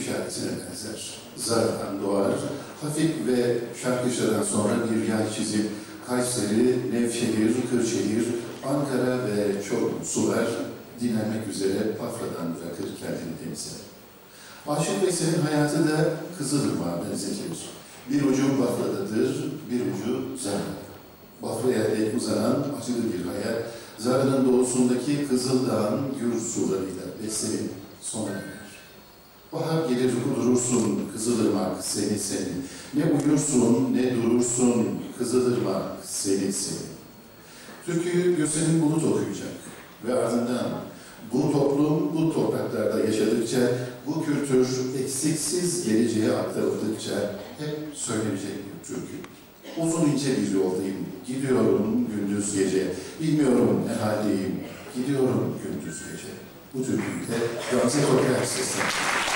İşaretine benzer. Zara'dan doğar, hafif ve Şarkışla'dan sonra bir yay çizip Kayseri, Nevşehir, Kırşehir, Ankara ve Çorum sular dinlenmek üzere Bafra'dan bırakır kendini denize. Aşık Veysel'in hayatı da Kızılırmak'a benzetilir. Bir ucu Bafra'dadır, bir ucu Zara'da. Bafra'ya dek uzanan acılı bir hayat, Zara'nın doğusundaki Kızıldağ'ın gür sularıyla beslenip sona erer. Bahar gelir kudurursun Kızılırmak seni seni. Ne uyursun ne durursun Kızılırmak seni seni. Türküyü Gülsen'in Bulut okuyacak ve ardından bu toplum bu topraklarda yaşadıkça bu kültür eksiksiz geleceğe aktarıldıkça hep söylenecek bir türkü. Uzun ince bir yoldayım, gidiyorum gündüz gece, bilmiyorum ne haldeyim, gidiyorum gündüz gece. Bu türküyü de Gamze Toker seslenecek.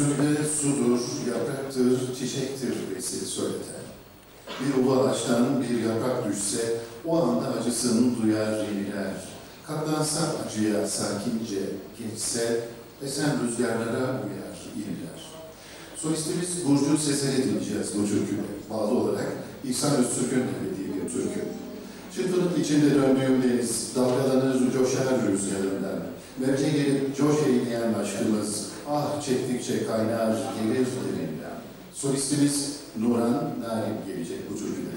Türküsünde sudur, yapraktır, çiçektir besi söyleter. Bir ova ağaçtan bir yaprak düşse, o anda acısını duyar, yeniler. Katlansa acıya sakince geçse, esen rüzgarlara uyar, iniler. Solistimiz Burcu Sezen'i dinleyeceğiz bu türküyle. Bağlı olarak İhsan Öztürk'ün söylediği bir türkü. Çırpınıp içinde döndüğüm deniz, dalgalanır coşar rüzgarından. Mevce gelip coş eğleyen aşkımız, ah çektikçe kaynar gelir derinden. Solistimiz Nuran Narim gelecek bu türküde.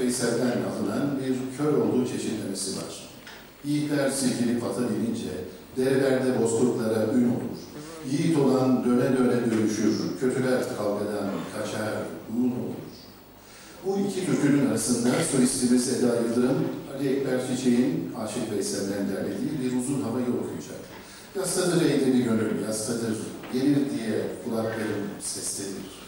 Veysel'den alınan bir kör olduğu çeşitlemesi var. Yiğitler silkinip ata binince, derelerde bozkurtlara ün olur. Yiğit olan döne döne dövüşür, kötüler kavgadan kaçar, un olur. Bu iki türkünün arasında solistimiz Eda Yıldırım, Ali Ekber Çiçek'in Aşık Veysel'den derlediği bir uzun havayı okuyacak. Yastadır eğleni gönül, yastadır, gelir diye kulaklarım seslenir.